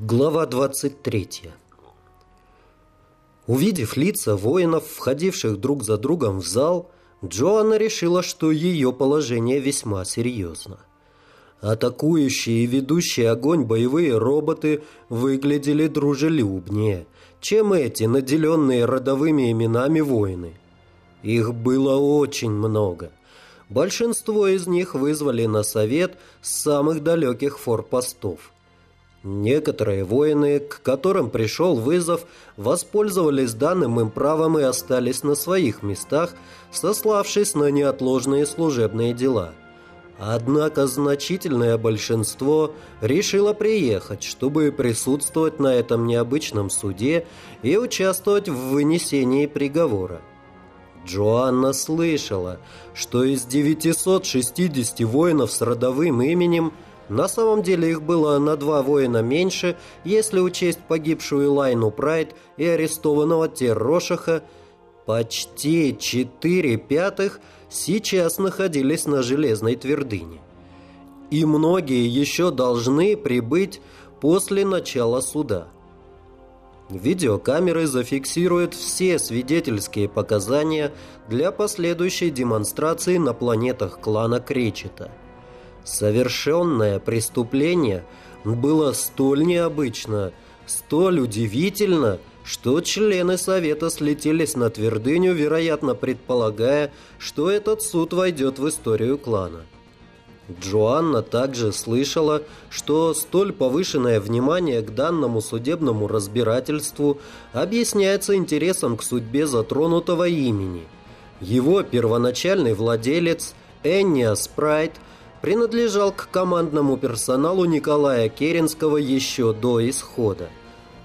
Глава 23 Увидев лица воинов, входивших друг за другом в зал, Джоанна решила, что ее положение весьма серьезно. Атакующие и ведущие огонь боевые роботы выглядели дружелюбнее, чем эти, наделенные родовыми именами воины. Их было очень много. Большинство из них вызвали на совет с самых далеких форпостов – Некоторые воины, к которым пришел вызов, воспользовались данным им правом и остались на своих местах, сославшись на неотложные служебные дела. Однако значительное большинство решило приехать, чтобы присутствовать на этом необычном суде и участвовать в вынесении приговора. Джоанна слышала, что из 960 воинов с родовым именем – на самом деле их было на два воина меньше, если учесть погибшую Лайну Прайд и арестованного Террошаха. Почти четыре пятых сейчас находились на Железной Твердыне. И многие еще должны прибыть после начала суда. Видеокамеры зафиксируют все свидетельские показания для последующей демонстрации на планетах клана Кречета – Совершенное преступление было столь необычно, столь удивительно, что члены Совета слетелись на твердыню, вероятно предполагая, что этот суд войдет в историю клана. Джоанна также слышала, что столь повышенное внимание к данному судебному разбирательству объясняется интересом к судьбе затронутого имени. Его первоначальный владелец Энния Спрайт – принадлежал к командному персоналу Николая Керенского еще до исхода.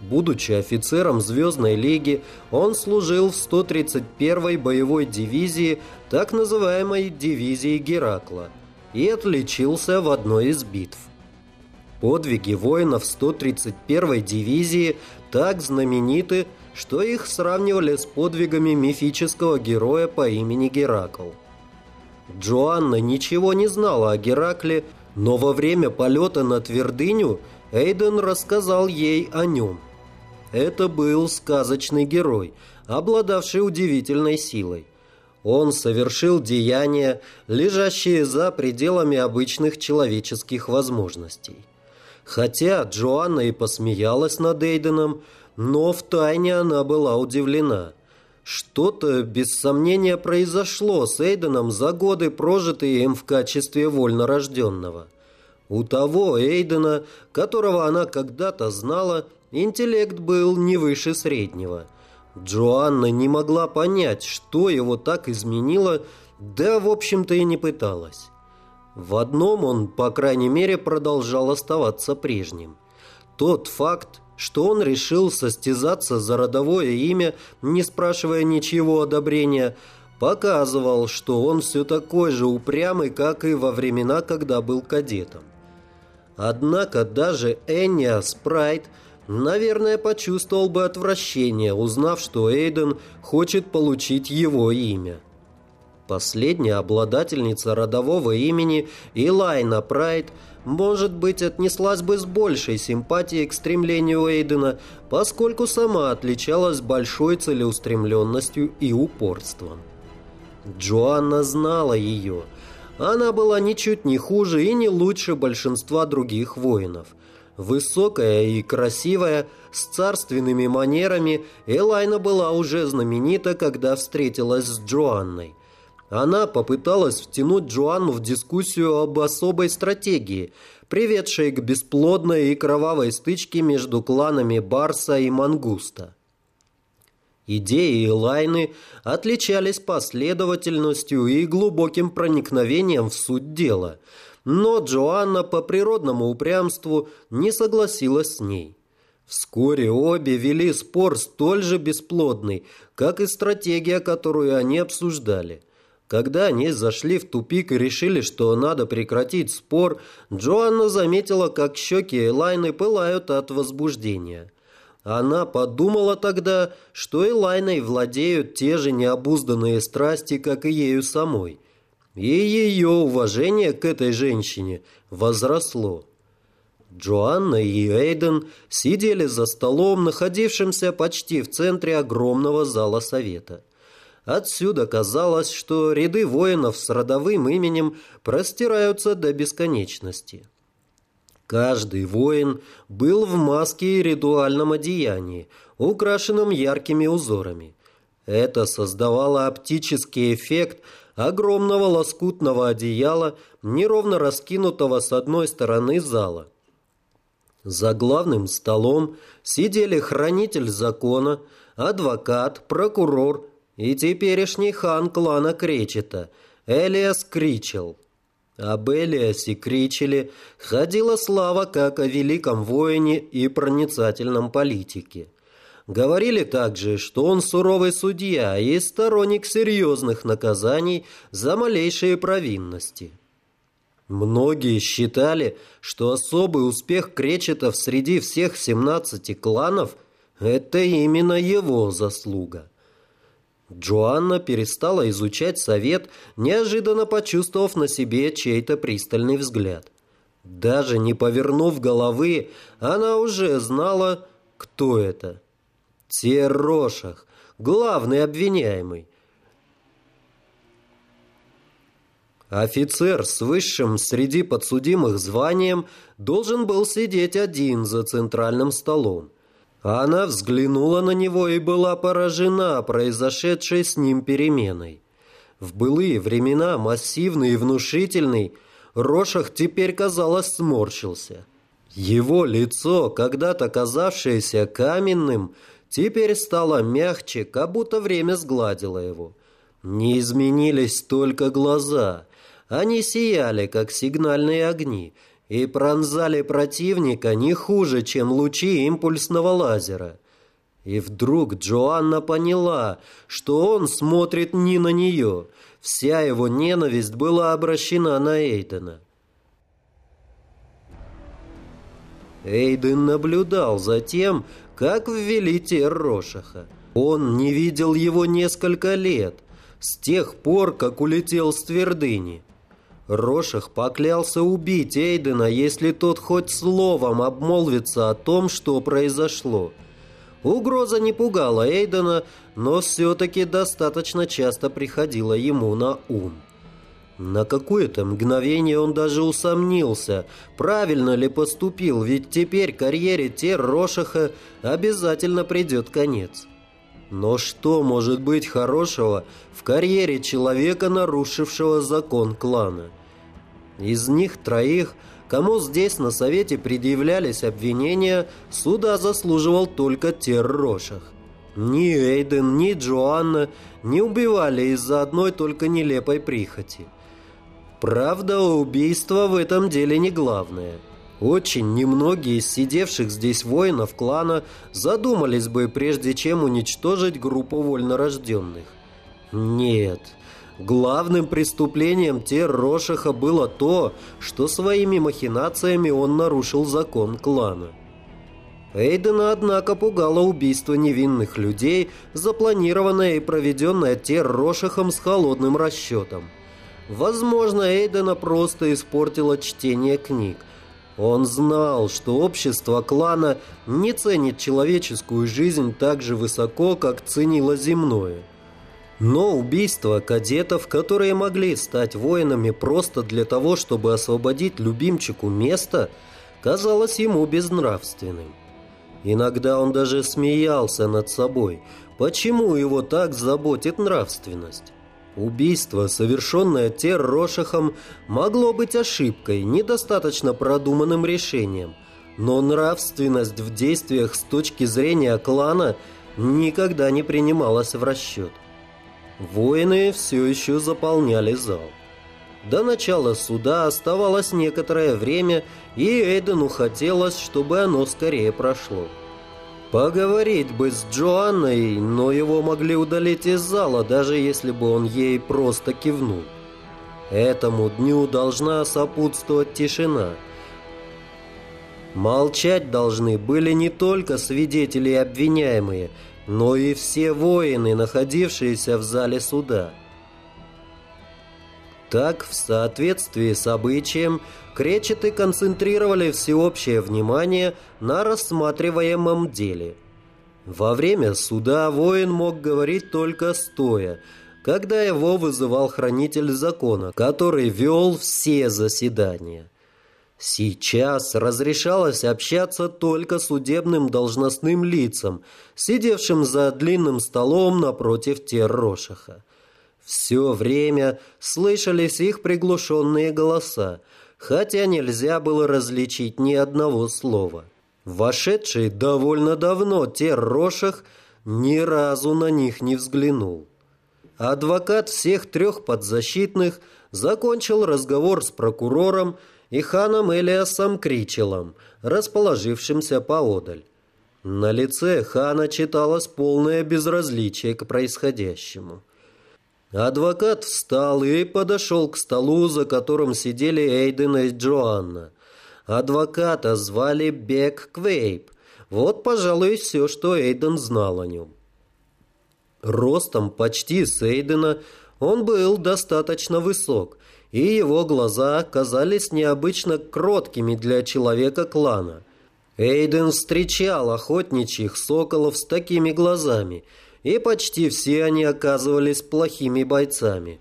Будучи офицером Звездной лиги, он служил в 131-й боевой дивизии, так называемой дивизии Геракла, и отличился в одной из битв. Подвиги воинов 131-й дивизии так знамениты, что их сравнивали с подвигами мифического героя по имени Геракл. Джоанна ничего не знала о Геракле, но во время полета на твердыню Эйден рассказал ей о нем. Это был сказочный герой, обладавший удивительной силой. Он совершил деяния, лежащие за пределами обычных человеческих возможностей. Хотя Джоанна и посмеялась над Эйденом, но втайне она была удивлена – что-то, без сомнения, произошло с Эйденом за годы, прожитые им в качестве вольнорожденного. У того Эйдена, которого она когда-то знала, интеллект был не выше среднего. Джоанна не могла понять, что его так изменило, да, в общем-то, и не пыталась. В одном он, по крайней мере, продолжал оставаться прежним. Тот факт, что он решил состязаться за родовое имя, не спрашивая ничего одобрения, показывал, что он все такой же упрямый, как и во времена, когда был кадетом. Однако даже Энния Спрайт, наверное, почувствовал бы отвращение, узнав, что Эйден хочет получить его имя. Последняя обладательница родового имени Илайна Прайд – может быть, отнеслась бы с большей симпатией к стремлению Эйдена, поскольку сама отличалась большой целеустремленностью и упорством. Джоанна знала ее. Она была ничуть не хуже и не лучше большинства других воинов. Высокая и красивая, с царственными манерами, Элайна была уже знаменита, когда встретилась с Джоанной. Она попыталась втянуть Джоанну в дискуссию об особой стратегии, приведшей к бесплодной и кровавой стычке между кланами Барса и Мангуста. Идеи Элайны отличались последовательностью и глубоким проникновением в суть дела, но Джоанна по природному упрямству не согласилась с ней. Вскоре обе вели спор столь же бесплодный, как и стратегия, которую они обсуждали – когда они зашли в тупик и решили, что надо прекратить спор, Джоанна заметила, как щеки Элайны пылают от возбуждения. Она подумала тогда, что Элайной владеют те же необузданные страсти, как и ею самой. И ее уважение к этой женщине возросло. Джоанна и Эйден сидели за столом, находившимся почти в центре огромного зала совета. Отсюда казалось, что ряды воинов с родовым именем простираются до бесконечности. Каждый воин был в маске и ритуальном одеянии, украшенном яркими узорами. Это создавало оптический эффект огромного лоскутного одеяла, неровно раскинутого с одной стороны зала. За главным столом сидели хранитель закона, адвокат, прокурор и теперешний хан клана Кречета, Элиас Кричел. Об Элиасе Кричеле ходила слава как о великом воине и проницательном политике. Говорили также, что он суровый судья и сторонник серьезных наказаний за малейшие провинности. Многие считали, что особый успех кречетов среди всех 17 кланов – это именно его заслуга. Джоанна перестала изучать совет, неожиданно почувствовав на себе чей-то пристальный взгляд. Даже не повернув головы, она уже знала, кто это. Терошах, главный обвиняемый. Офицер с высшим среди подсудимых званием должен был сидеть один за центральным столом. Она взглянула на него и была поражена произошедшей с ним переменой. В былые времена массивный и внушительный, Рошах теперь, казалось, сморщился. Его лицо, когда-то казавшееся каменным, теперь стало мягче, как будто время сгладило его. Не изменились только глаза – они сияли, как сигнальные огни, и пронзали противника не хуже, чем лучи импульсного лазера. И вдруг Джоанна поняла, что он смотрит не на нее. Вся его ненависть была обращена на Эйдена. Эйден наблюдал за тем, как ввели Террошаха. Он не видел его несколько лет, с тех пор, как улетел с твердыни. Рошах поклялся убить Эйдена, если тот хоть словом обмолвится о том, что произошло. Угроза не пугала Эйдена, но все-таки достаточно часто приходила ему на ум. На какое-то мгновение он даже усомнился, правильно ли поступил, ведь теперь карьере Тер Рошаха обязательно придет конец. Но что может быть хорошего в карьере человека, нарушившего закон клана? Из них троих, кому здесь на совете предъявлялись обвинения, суда заслуживал только Террошах. Ни Эйден, ни Джоанна не убивали из-за одной только нелепой прихоти. Правда, убийство в этом деле не главное – очень немногие из сидевших здесь воинов клана задумались бы, прежде чем уничтожить группу вольнорожденных. Нет, главным преступлением Террошаха было то, что своими махинациями он нарушил закон клана. Эйдена, однако, пугало убийство невинных людей, запланированное и проведенное Террошахом с холодным расчетом. Возможно, Эйдена просто испортило чтение книг, он знал, что общество клана не ценит человеческую жизнь так же высоко, как ценило земное. Но убийство кадетов, которые могли стать воинами просто для того, чтобы освободить любимчику место, казалось ему безнравственным. Иногда он даже смеялся над собой. Почему его так заботит нравственность? Убийство, совершенное Террошахом, могло быть ошибкой, недостаточно продуманным решением. Но нравственность в действиях с точки зрения клана никогда не принималась в расчет. Воины все еще заполняли зал. До начала суда оставалось некоторое время, и Эйдену хотелось, чтобы оно скорее прошло. Поговорить бы с Джоанной, но его могли удалить из зала, даже если бы он ей просто кивнул. Этому дню должна сопутствовать тишина. Молчать должны были не только свидетели и обвиняемые, но и все воины, находившиеся в зале суда. Так, в соответствии с обычаем, кречеты концентрировали всеобщее внимание на рассматриваемом деле. Во время суда воин мог говорить только стоя, когда его вызывал хранитель закона, который вел все заседания. Сейчас разрешалось общаться только судебным должностным лицам, сидевшим за длинным столом напротив Террошаха. Все время слышались их приглушенные голоса, хотя нельзя было различить ни одного слова. Вошедший довольно давно Террошах ни разу на них не взглянул. Адвокат всех трех подзащитных закончил разговор с прокурором и ханом Элиасом Кричелом, расположившимся поодаль. На лице хана читалось полное безразличие к происходящему. Адвокат встал и подошел к столу, за которым сидели Эйден и Джоанна. Адвоката звали Бек Квейп. Вот, пожалуй, все, что Эйден знал о нем. Ростом почти с Эйдена он был достаточно высок, и его глаза казались необычно кроткими для человека клана. Эйден встречал охотничьих соколов с такими глазами – и почти все они оказывались плохими бойцами.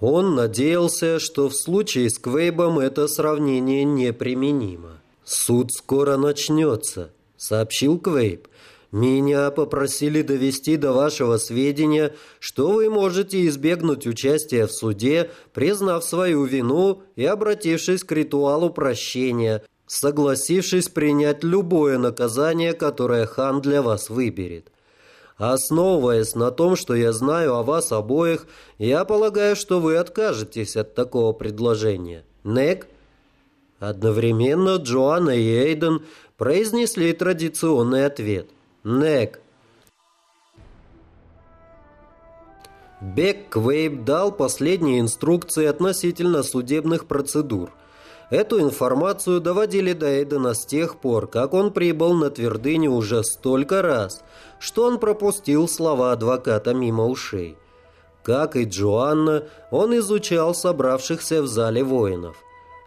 Он надеялся, что в случае с Квейбом это сравнение неприменимо. «Суд скоро начнется», — сообщил Квейб. «Меня попросили довести до вашего сведения, что вы можете избегнуть участия в суде, признав свою вину и обратившись к ритуалу прощения, согласившись принять любое наказание, которое хан для вас выберет. Основываясь на том, что я знаю о вас обоих, я полагаю, что вы откажетесь от такого предложения. Нек?» Одновременно Джоанна и Эйден произнесли традиционный ответ. «Нек». Бек Квейб дал последние инструкции относительно судебных процедур – Эту информацию доводили до Эйдена с тех пор, как он прибыл на твердыню уже столько раз, что он пропустил слова адвоката мимо ушей. Как и Джоанна, он изучал собравшихся в зале воинов.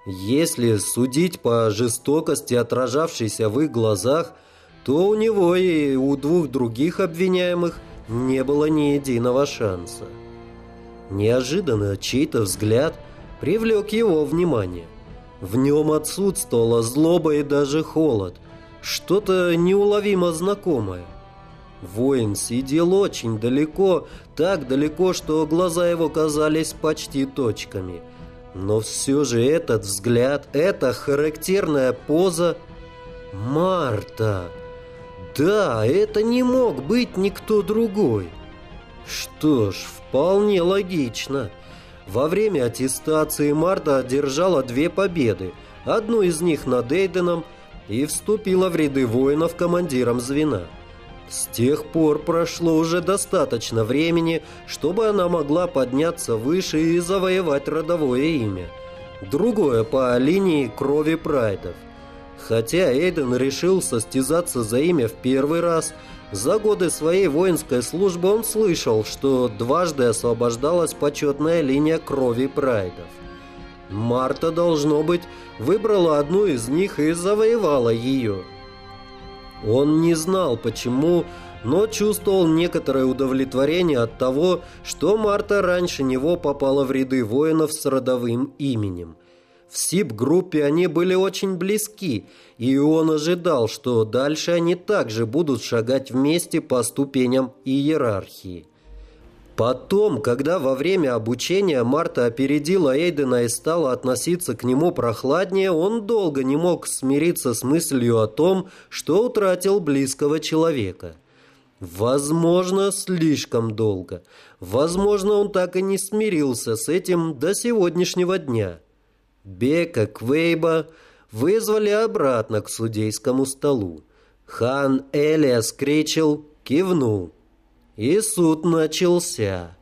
Если судить по жестокости, отражавшейся в их глазах, то у него и у двух других обвиняемых не было ни единого шанса. Неожиданно чей-то взгляд привлек его внимание. В нем отсутствовала злоба и даже холод. Что-то неуловимо знакомое. Воин сидел очень далеко, так далеко, что глаза его казались почти точками. Но все же этот взгляд, эта характерная поза... Марта! Да, это не мог быть никто другой. Что ж, вполне логично. Во время аттестации Марта одержала две победы, одну из них над Эйденом и вступила в ряды воинов командиром звена. С тех пор прошло уже достаточно времени, чтобы она могла подняться выше и завоевать родовое имя. Другое по линии крови прайдов. Хотя Эйден решил состязаться за имя в первый раз – за годы своей воинской службы он слышал, что дважды освобождалась почетная линия крови прайдов. Марта, должно быть, выбрала одну из них и завоевала ее. Он не знал почему, но чувствовал некоторое удовлетворение от того, что Марта раньше него попала в ряды воинов с родовым именем – в СИП-группе они были очень близки, и он ожидал, что дальше они также будут шагать вместе по ступеням иерархии. Потом, когда во время обучения Марта опередила Эйдена и стала относиться к нему прохладнее, он долго не мог смириться с мыслью о том, что утратил близкого человека. Возможно, слишком долго. Возможно, он так и не смирился с этим до сегодняшнего дня. Бека Квейба вызвали обратно к судейскому столу. Хан Элиас Кричел кивнул, и суд начался.